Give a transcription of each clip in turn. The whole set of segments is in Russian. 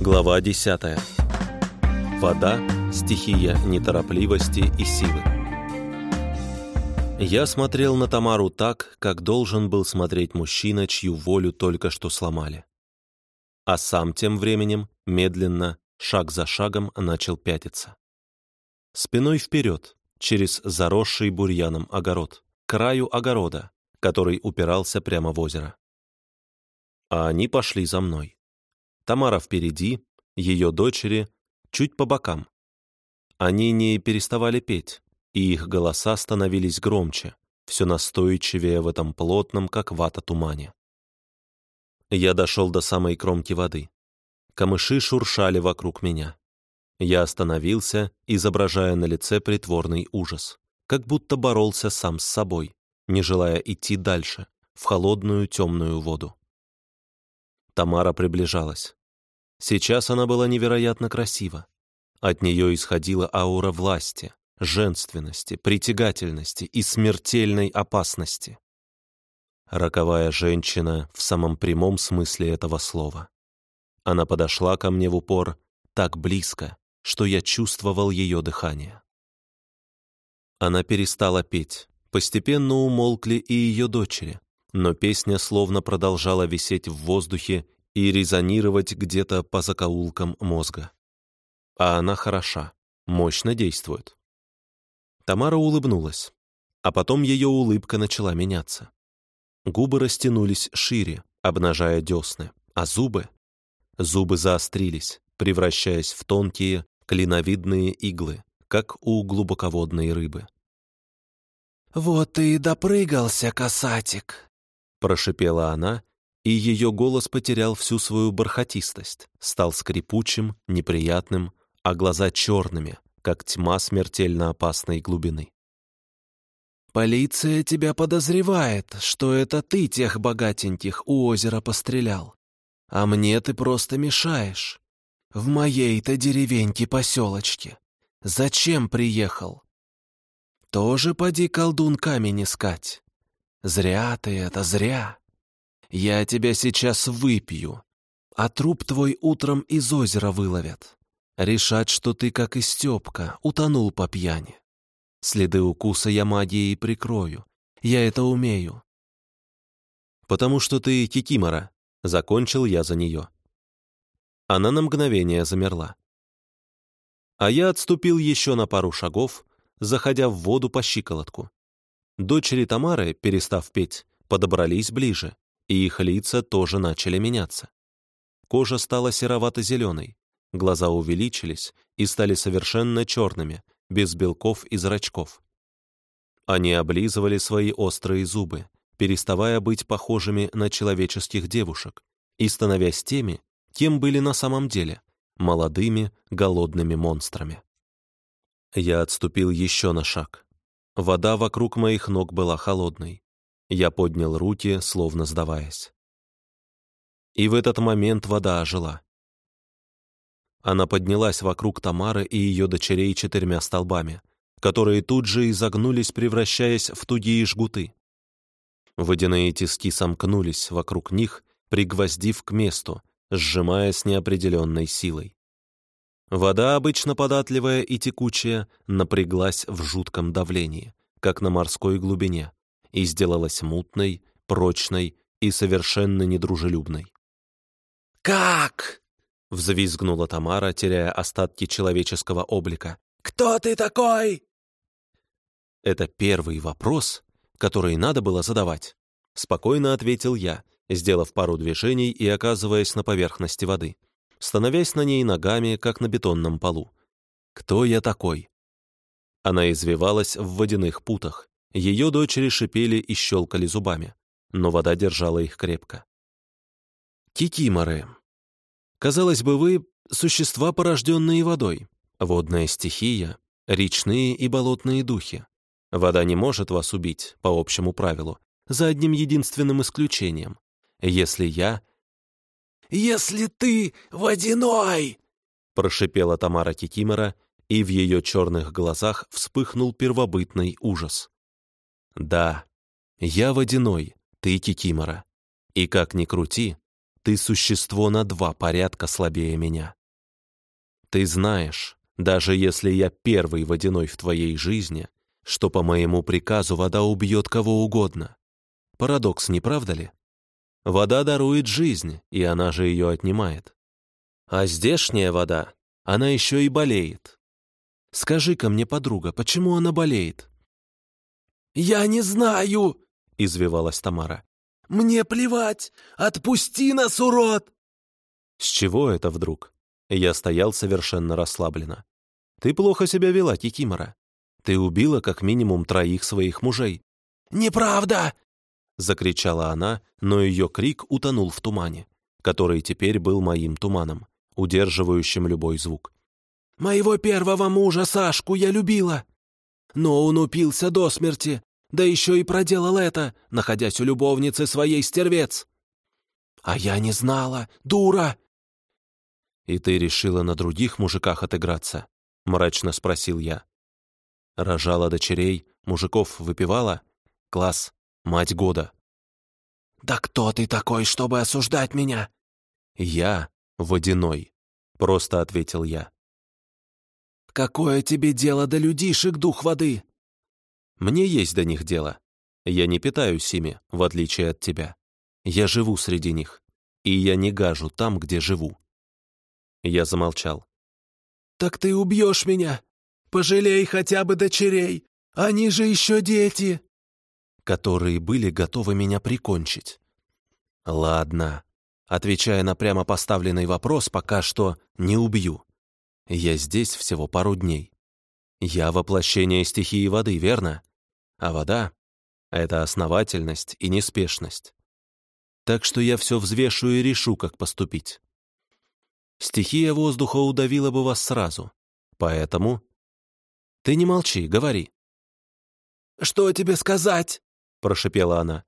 Глава 10. Вода – стихия неторопливости и силы. Я смотрел на Тамару так, как должен был смотреть мужчина, чью волю только что сломали. А сам тем временем, медленно, шаг за шагом, начал пятиться. Спиной вперед, через заросший бурьяном огород, краю огорода, который упирался прямо в озеро. А они пошли за мной. Тамара впереди, ее дочери чуть по бокам. Они не переставали петь, и их голоса становились громче, все настойчивее в этом плотном, как вата, тумане. Я дошел до самой кромки воды. Камыши шуршали вокруг меня. Я остановился, изображая на лице притворный ужас, как будто боролся сам с собой, не желая идти дальше, в холодную темную воду. Тамара приближалась. Сейчас она была невероятно красива. От нее исходила аура власти, женственности, притягательности и смертельной опасности. Роковая женщина в самом прямом смысле этого слова. Она подошла ко мне в упор так близко, что я чувствовал ее дыхание. Она перестала петь. Постепенно умолкли и ее дочери, но песня словно продолжала висеть в воздухе и резонировать где-то по закоулкам мозга. А она хороша, мощно действует. Тамара улыбнулась, а потом ее улыбка начала меняться. Губы растянулись шире, обнажая десны, а зубы... Зубы заострились, превращаясь в тонкие, клиновидные иглы, как у глубоководной рыбы. «Вот и допрыгался, касатик!» Прошипела она, и ее голос потерял всю свою бархатистость, стал скрипучим, неприятным, а глаза черными, как тьма смертельно опасной глубины. «Полиция тебя подозревает, что это ты тех богатеньких у озера пострелял. А мне ты просто мешаешь. В моей-то деревеньке-поселочке. Зачем приехал? Тоже поди колдун камень искать. Зря ты это, зря. Я тебя сейчас выпью, а труп твой утром из озера выловят. Решать, что ты, как и Степка, утонул по пьяни. Следы укуса я магией прикрою. Я это умею. «Потому что ты кикимора», — закончил я за нее. Она на мгновение замерла. А я отступил еще на пару шагов, заходя в воду по щиколотку. Дочери Тамары, перестав петь, подобрались ближе, и их лица тоже начали меняться. Кожа стала серовато-зеленой, глаза увеличились и стали совершенно черными, без белков и зрачков. Они облизывали свои острые зубы, переставая быть похожими на человеческих девушек и становясь теми, кем были на самом деле, молодыми, голодными монстрами. Я отступил еще на шаг. Вода вокруг моих ног была холодной. Я поднял руки, словно сдаваясь. И в этот момент вода ожила. Она поднялась вокруг Тамары и ее дочерей четырьмя столбами, которые тут же изогнулись, превращаясь в тугие жгуты. Водяные тиски сомкнулись вокруг них, пригвоздив к месту, сжимая с неопределенной силой. Вода, обычно податливая и текучая, напряглась в жутком давлении, как на морской глубине, и сделалась мутной, прочной и совершенно недружелюбной. «Как?» — взвизгнула Тамара, теряя остатки человеческого облика. «Кто ты такой?» Это первый вопрос, который надо было задавать. Спокойно ответил я, сделав пару движений и оказываясь на поверхности воды становясь на ней ногами, как на бетонном полу. «Кто я такой?» Она извивалась в водяных путах. Ее дочери шипели и щелкали зубами, но вода держала их крепко. Кикиморы. Казалось бы, вы — существа, порожденные водой, водная стихия, речные и болотные духи. Вода не может вас убить, по общему правилу, за одним единственным исключением. Если я если ты водяной!» прошипела Тамара Кикимора, и в ее черных глазах вспыхнул первобытный ужас. «Да, я водяной, ты Кикимора. И как ни крути, Ты существо на два порядка слабее меня. Ты знаешь, даже если я первый водяной в твоей жизни, что по моему приказу вода убьет кого угодно. Парадокс, не правда ли? Вода дарует жизнь, и она же ее отнимает. А здешняя вода, она еще и болеет. Скажи-ка мне, подруга, почему она болеет?» «Я не знаю!» — извивалась Тамара. «Мне плевать! Отпусти нас, урод!» «С чего это вдруг?» Я стоял совершенно расслабленно. «Ты плохо себя вела, Кикимора. Ты убила как минимум троих своих мужей». «Неправда!» — закричала она, но ее крик утонул в тумане, который теперь был моим туманом, удерживающим любой звук. «Моего первого мужа, Сашку, я любила. Но он упился до смерти, да еще и проделал это, находясь у любовницы своей стервец. А я не знала, дура!» «И ты решила на других мужиках отыграться?» — мрачно спросил я. «Рожала дочерей, мужиков выпивала? Класс, мать года». «Да кто ты такой, чтобы осуждать меня?» «Я водяной», — просто ответил я. «Какое тебе дело до людишек, дух воды?» Мне есть до них дело. Я не питаюсь ими, в отличие от тебя. Я живу среди них. И я не гажу там, где живу. Я замолчал. «Так ты убьешь меня! Пожалей хотя бы дочерей! Они же еще дети!» Которые были готовы меня прикончить. Ладно. Отвечая на прямо поставленный вопрос, пока что не убью. Я здесь всего пару дней. Я воплощение стихии воды, верно? А вода — это основательность и неспешность. Так что я все взвешу и решу, как поступить. Стихия воздуха удавила бы вас сразу. Поэтому... Ты не молчи, говори. «Что тебе сказать?» — прошепела она.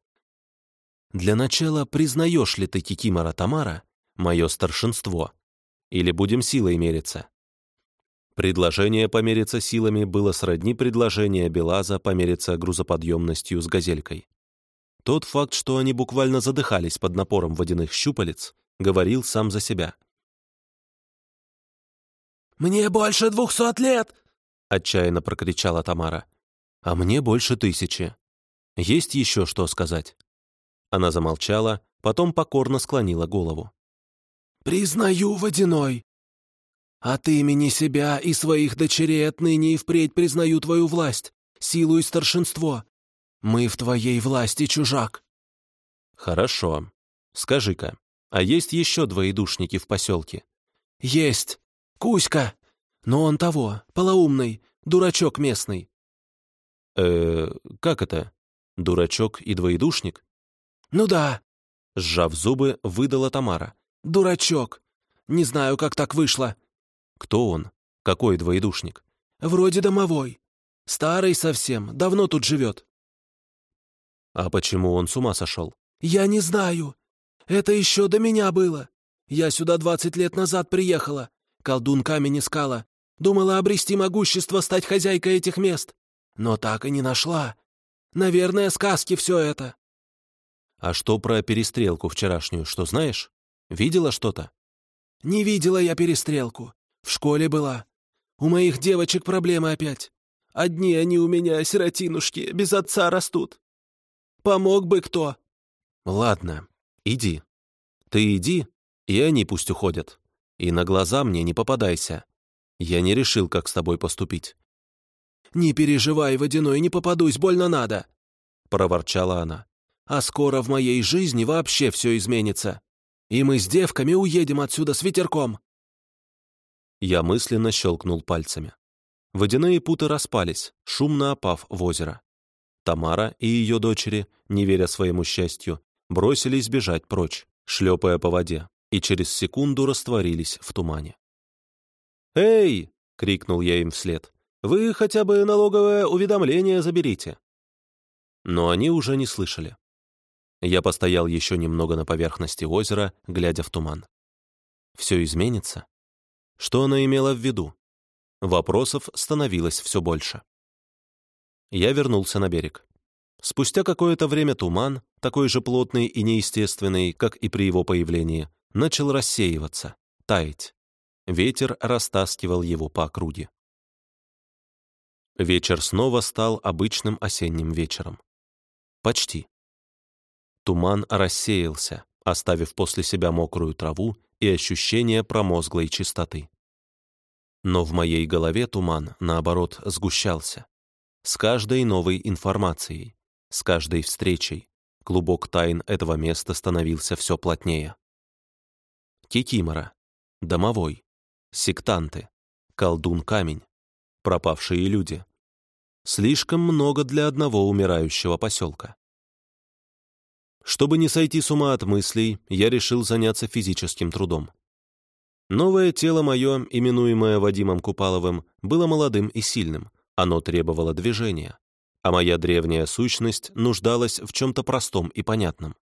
«Для начала, признаешь ли ты Кикимора Тамара мое старшинство? Или будем силой мериться?» Предложение помериться силами было сродни предложению Белаза помериться грузоподъемностью с газелькой. Тот факт, что они буквально задыхались под напором водяных щупалец, говорил сам за себя. «Мне больше двухсот лет!» — отчаянно прокричала Тамара. «А мне больше тысячи. Есть еще что сказать?» Она замолчала, потом покорно склонила голову. «Признаю, водяной, от имени себя и своих дочерей отныне и впредь признаю твою власть, силу и старшинство. Мы в твоей власти, чужак». «Хорошо. Скажи-ка, а есть еще двоедушники в поселке?» «Есть. Кузька. Но он того, полоумный, дурачок местный». «Э, как это? Дурачок и двоедушник?» «Ну да», — сжав зубы, выдала Тамара. «Дурачок. Не знаю, как так вышло. Кто он? Какой двоедушник? Вроде домовой. Старый совсем, давно тут живет. А почему он с ума сошел? Я не знаю. Это еще до меня было. Я сюда двадцать лет назад приехала. Колдун камень искала. Думала обрести могущество стать хозяйкой этих мест. Но так и не нашла. Наверное, сказки все это. А что про перестрелку вчерашнюю, что знаешь? Видела что-то? Не видела я перестрелку. В школе была. У моих девочек проблемы опять. Одни они у меня, сиротинушки, без отца растут. Помог бы кто. Ладно, иди. Ты иди, и они пусть уходят. И на глаза мне не попадайся. Я не решил, как с тобой поступить. «Не переживай, водяной, не попадусь, больно надо!» — проворчала она. «А скоро в моей жизни вообще все изменится. И мы с девками уедем отсюда с ветерком. Я мысленно щелкнул пальцами. Водяные путы распались, шумно опав в озеро. Тамара и ее дочери, не веря своему счастью, бросились бежать прочь, шлепая по воде, и через секунду растворились в тумане. «Эй!» — крикнул я им вслед. «Вы хотя бы налоговое уведомление заберите!» Но они уже не слышали. Я постоял еще немного на поверхности озера, глядя в туман. Все изменится? Что она имела в виду? Вопросов становилось все больше. Я вернулся на берег. Спустя какое-то время туман, такой же плотный и неестественный, как и при его появлении, начал рассеиваться, таять. Ветер растаскивал его по округе. Вечер снова стал обычным осенним вечером. Почти. Туман рассеялся, оставив после себя мокрую траву и ощущение промозглой чистоты. Но в моей голове туман, наоборот, сгущался. С каждой новой информацией, с каждой встречей клубок тайн этого места становился все плотнее. Кикимора, домовой, сектанты, колдун-камень, пропавшие люди. Слишком много для одного умирающего поселка. Чтобы не сойти с ума от мыслей, я решил заняться физическим трудом. Новое тело мое, именуемое Вадимом Купаловым, было молодым и сильным. Оно требовало движения а моя древняя сущность нуждалась в чем-то простом и понятном,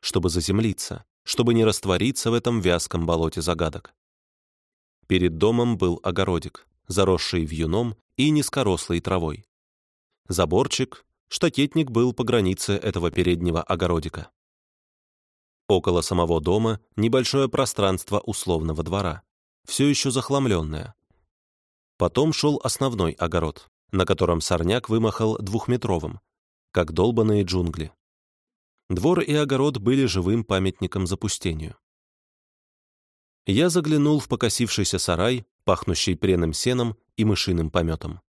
чтобы заземлиться, чтобы не раствориться в этом вязком болоте загадок. Перед домом был огородик, заросший вьюном и низкорослой травой. Заборчик, штакетник был по границе этого переднего огородика. Около самого дома небольшое пространство условного двора, все еще захламленное. Потом шел основной огород на котором сорняк вымахал двухметровым, как долбанные джунгли. Двор и огород были живым памятником запустению. Я заглянул в покосившийся сарай, пахнущий пряным сеном и мышиным пометом.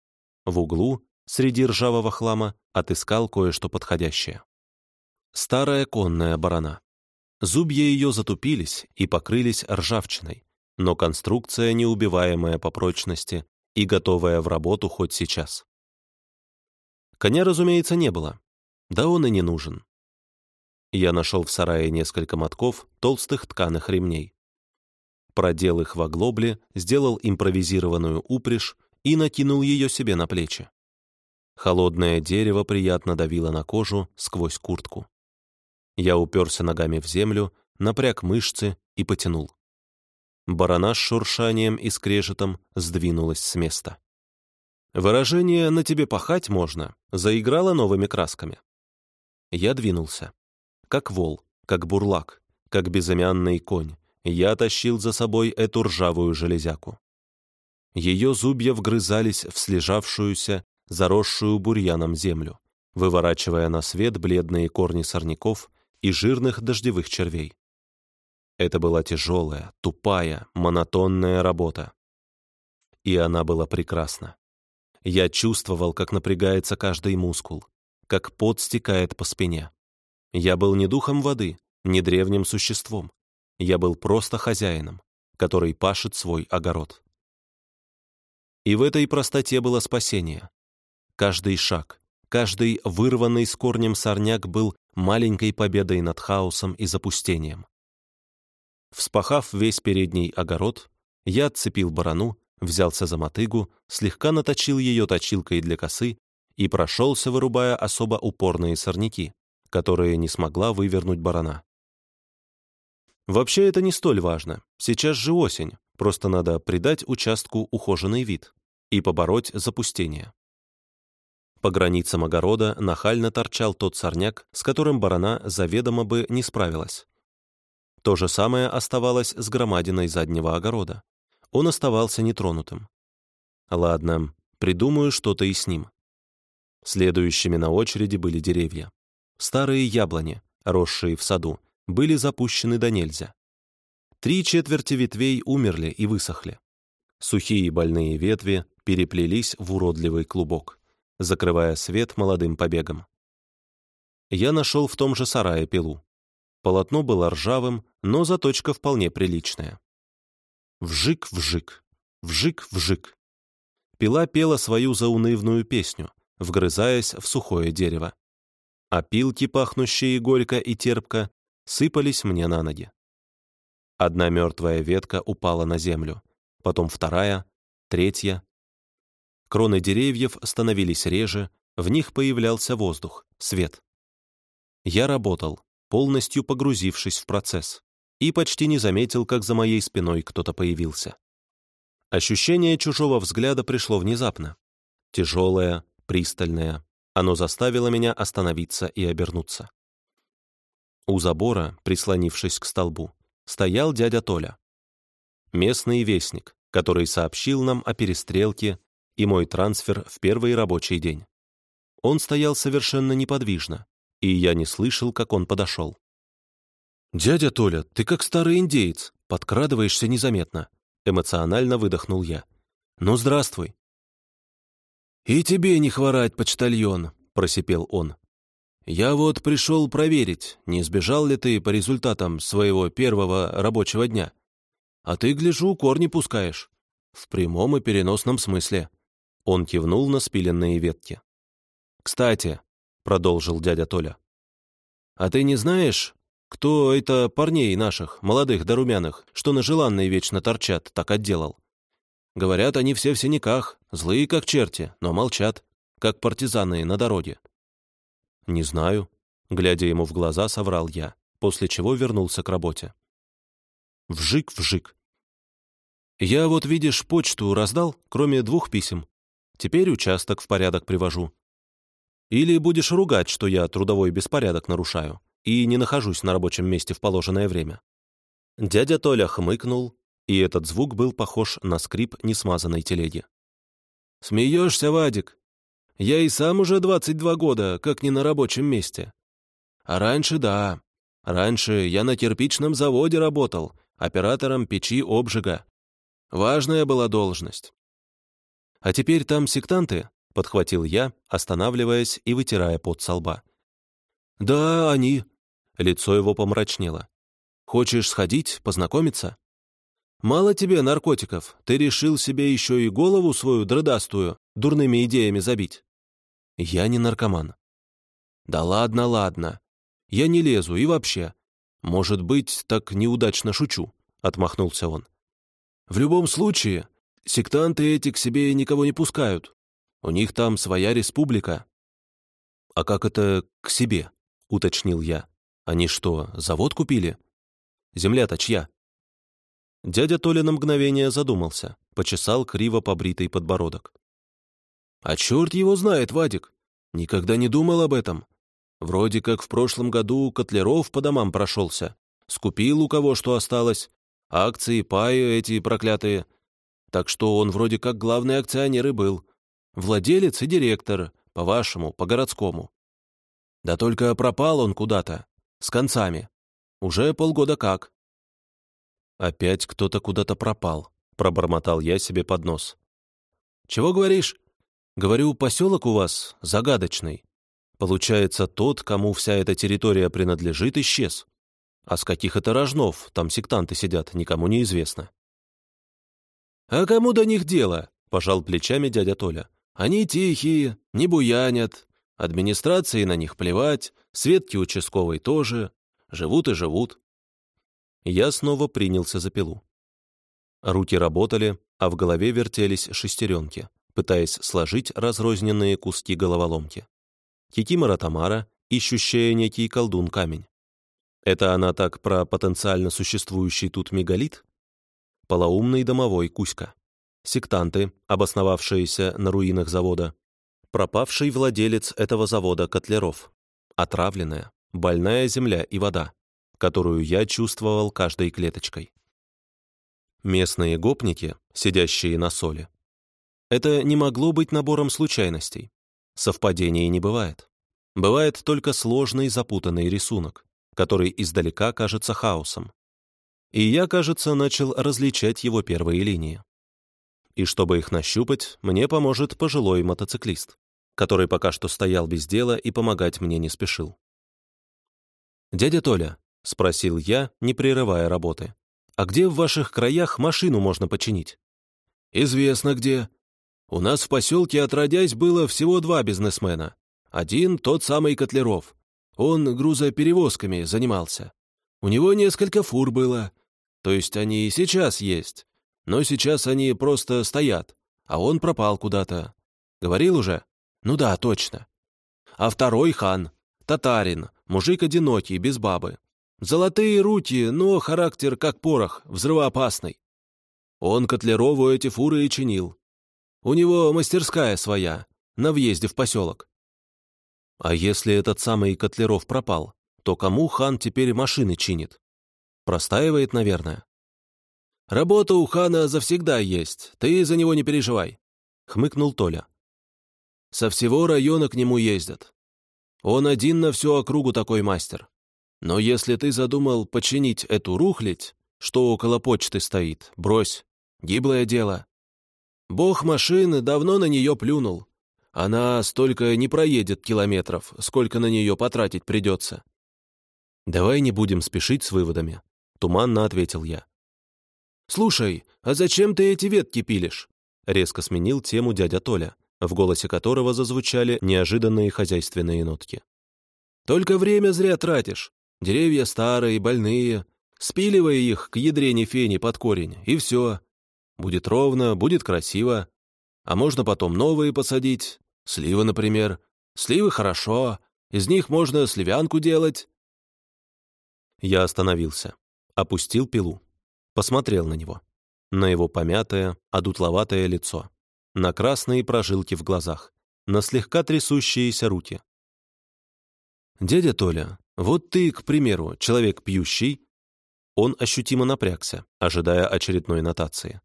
В углу, среди ржавого хлама, отыскал кое-что подходящее. Старая конная барана. Зубья ее затупились и покрылись ржавчиной, но конструкция, неубиваемая по прочности, и готовая в работу хоть сейчас. Коня, разумеется, не было. Да он и не нужен. Я нашел в сарае несколько мотков толстых тканых ремней. Продел их в оглобле, сделал импровизированную упряжь и накинул ее себе на плечи. Холодное дерево приятно давило на кожу сквозь куртку. Я уперся ногами в землю, напряг мышцы и потянул. Барана с шуршанием и скрежетом сдвинулась с места. Выражение «на тебе пахать можно» заиграло новыми красками. Я двинулся. Как вол, как бурлак, как безымянный конь, я тащил за собой эту ржавую железяку. Ее зубья вгрызались в слежавшуюся, заросшую бурьяном землю, выворачивая на свет бледные корни сорняков и жирных дождевых червей. Это была тяжелая, тупая, монотонная работа. И она была прекрасна. Я чувствовал, как напрягается каждый мускул, как пот стекает по спине. Я был не духом воды, не древним существом. Я был просто хозяином, который пашет свой огород. И в этой простоте было спасение. Каждый шаг, каждый вырванный с корнем сорняк был маленькой победой над хаосом и запустением. Вспахав весь передний огород, я отцепил барану, взялся за мотыгу, слегка наточил ее точилкой для косы и прошелся, вырубая особо упорные сорняки, которые не смогла вывернуть барана. Вообще это не столь важно. Сейчас же осень, просто надо придать участку ухоженный вид и побороть запустение. По границам огорода нахально торчал тот сорняк, с которым барана заведомо бы не справилась. То же самое оставалось с громадиной заднего огорода. Он оставался нетронутым. Ладно, придумаю что-то и с ним. Следующими на очереди были деревья. Старые яблони, росшие в саду, были запущены до нельзя. Три четверти ветвей умерли и высохли. Сухие больные ветви переплелись в уродливый клубок, закрывая свет молодым побегом. Я нашел в том же сарае пилу. Полотно было ржавым, но заточка вполне приличная. Вжик-вжик, вжик-вжик. Пила пела свою заунывную песню, вгрызаясь в сухое дерево. А пилки, пахнущие горько и терпко, сыпались мне на ноги. Одна мертвая ветка упала на землю, потом вторая, третья. Кроны деревьев становились реже, в них появлялся воздух, свет. Я работал, полностью погрузившись в процесс, и почти не заметил, как за моей спиной кто-то появился. Ощущение чужого взгляда пришло внезапно. Тяжелое, пристальное, Оно заставило меня остановиться и обернуться. У забора, прислонившись к столбу, стоял дядя Толя. Местный вестник, который сообщил нам о перестрелке и мой трансфер в первый рабочий день. Он стоял совершенно неподвижно, и я не слышал, как он подошел. «Дядя Толя, ты как старый индеец, подкрадываешься незаметно», эмоционально выдохнул я. «Ну, здравствуй». «И тебе не хворать, почтальон», — просипел он. «Я вот пришел проверить, не сбежал ли ты по результатам своего первого рабочего дня. А ты, гляжу, корни пускаешь. В прямом и переносном смысле». Он кивнул на спиленные ветки. «Кстати», — продолжил дядя Толя, «а ты не знаешь, кто это парней наших, молодых да румяных, что на желанной вечно торчат, так отделал? Говорят, они все в синяках, злые как черти, но молчат, как партизаны на дороге». «Не знаю», — глядя ему в глаза, соврал я, после чего вернулся к работе. Вжик-вжик. «Я вот, видишь, почту раздал, кроме двух писем. Теперь участок в порядок привожу. Или будешь ругать, что я трудовой беспорядок нарушаю и не нахожусь на рабочем месте в положенное время». Дядя Толя хмыкнул, и этот звук был похож на скрип несмазанной телеги. «Смеешься, Вадик? Я и сам уже 22 года, как не на рабочем месте. А раньше да. Раньше я на кирпичном заводе работал, оператором печи обжига. Важная была должность. А теперь там сектанты, — подхватил я, останавливаясь и вытирая пот со лба. «Да, они». Лицо его помрачнело. «Хочешь сходить, познакомиться?» «Мало тебе наркотиков, ты решил себе еще и голову свою дрыдастую дурными идеями забить?» «Я не наркоман». «Да ладно, ладно. Я не лезу и вообще. Может быть, так неудачно шучу», — отмахнулся он. «В любом случае, сектанты эти к себе никого не пускают. У них там своя республика». «А как это к себе?» — уточнил я. «Они что, завод купили? Земля-то чья?» Дядя Толя на мгновение задумался, почесал криво побритый подбородок. «А черт его знает, Вадик! Никогда не думал об этом. Вроде как в прошлом году Котлеров по домам прошелся, скупил у кого что осталось, акции, паи эти проклятые. Так что он вроде как главный акционер и был. Владелец и директор, по-вашему, по-городскому. Да только пропал он куда-то, с концами. Уже полгода как. Опять кто-то куда-то пропал, пробормотал я себе под нос. Чего говоришь? Говорю, поселок у вас загадочный. Получается, тот, кому вся эта территория принадлежит, исчез. А с каких это рожнов там сектанты сидят, никому не известно. «А кому до них дело?» — пожал плечами дядя Толя. «Они тихие, не буянят, Администрации на них плевать, Светки участковой тоже. Живут и живут. Я снова принялся за пилу. Руки работали, а в голове вертелись шестеренки, пытаясь сложить разрозненные куски головоломки. Кикимора Тамара, ищущая некий колдун-камень. Это она так про потенциально существующий тут мегалит? Полоумный домовой Кузька. Сектанты, обосновавшиеся на руинах завода, пропавший владелец этого завода Котлеров, отравленная, больная земля и вода, которую я чувствовал каждой клеточкой. Местные гопники, сидящие на соли. Это не могло быть набором случайностей. Совпадений не бывает. Бывает только сложный запутанный рисунок, который издалека кажется хаосом. И я, кажется, начал различать его первые линии и чтобы их нащупать, мне поможет пожилой мотоциклист, который пока что стоял без дела и помогать мне не спешил. «Дядя Толя», — спросил я, не прерывая работы, «а где в ваших краях машину можно починить?» «Известно где. У нас в поселке, отродясь, было всего два бизнесмена. Один — тот самый Котлеров. Он грузоперевозками занимался. У него несколько фур было. То есть они и сейчас есть. Но сейчас они просто стоят, а он пропал куда-то. Говорил уже? Ну да, точно. А второй хан, татарин, мужик одинокий, без бабы. Золотые руки, но характер как порох, взрывоопасный. Он Котлерову эти фуры и чинил. У него мастерская своя, на въезде в поселок. А если этот самый Котлеров пропал, то кому хан теперь машины чинит? Простаивает, наверное. «Работа у хана завсегда есть, ты за него не переживай», — хмыкнул Толя. «Со всего района к нему ездят. Он один на всю округу такой мастер. Но если ты задумал починить эту рухлядь, что около почты стоит, брось, гиблое дело. Бог машины давно на нее плюнул. Она столько не проедет километров, сколько на нее потратить придется. «Давай не будем спешить с выводами», — туманно ответил я. «Слушай, а зачем ты эти ветки пилишь?» — резко сменил тему дядя Толя, в голосе которого зазвучали неожиданные хозяйственные нотки. «Только время зря тратишь. Деревья старые, больные. Спиливай их к ядрене фени под корень, и все. Будет ровно, будет красиво. А можно потом новые посадить. Сливы, например. Сливы хорошо. Из них можно сливянку делать. Я остановился. Опустил пилу. Посмотрел на него. На его помятое, одутловатое лицо. На красные прожилки в глазах. На слегка трясущиеся руки. «Дядя Толя, вот ты, к примеру, человек пьющий». Он ощутимо напрягся, ожидая очередной нотации.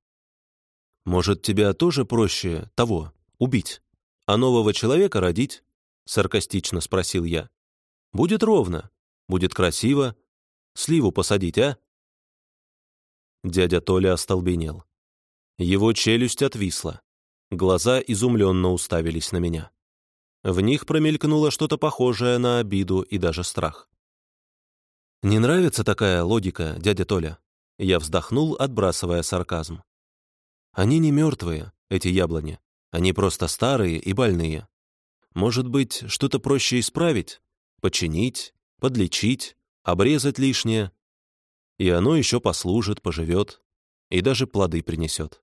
«Может, тебя тоже проще того, убить, а нового человека родить?» — саркастично спросил я. «Будет ровно, будет красиво. Сливу посадить, а?» Дядя Толя остолбенел. Его челюсть отвисла. Глаза изумленно уставились на меня. В них промелькнуло что-то похожее на обиду и даже страх. «Не нравится такая логика, дядя Толя?» Я вздохнул, отбрасывая сарказм. Они не мертвые, эти яблони. Они просто старые и больные. Может быть, что-то проще исправить? Починить, подлечить, обрезать лишнее? И оно еще послужит, поживет и даже плоды принесет.